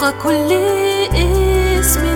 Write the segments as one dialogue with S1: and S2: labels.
S1: فوق كل اسم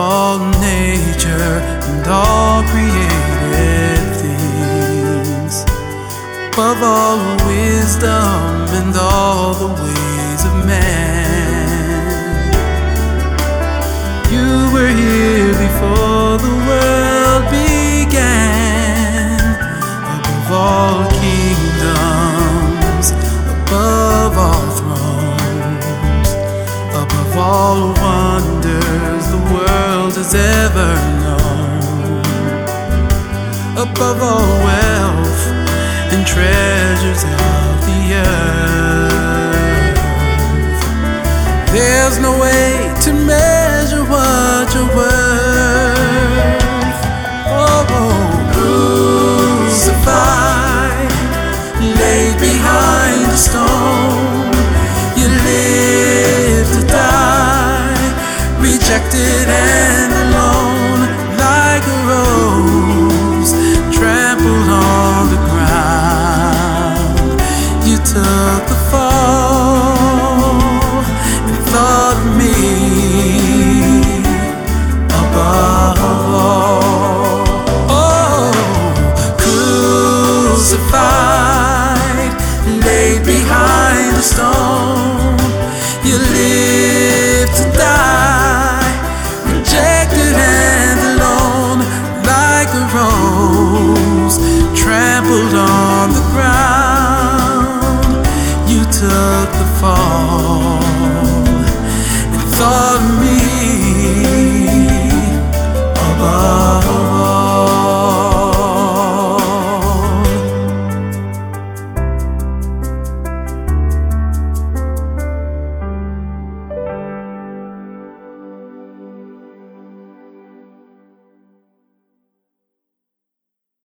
S2: all nature and all created things, above all wisdom and all the ways of man. You were here before the world began above all kingdoms, above all thrones, above all wonders has ever known, above all wealth and treasures hide, laid behind the stone. You lived to die, rejected and alone, like a rose trampled on the ground. You took the fall and thought of me above.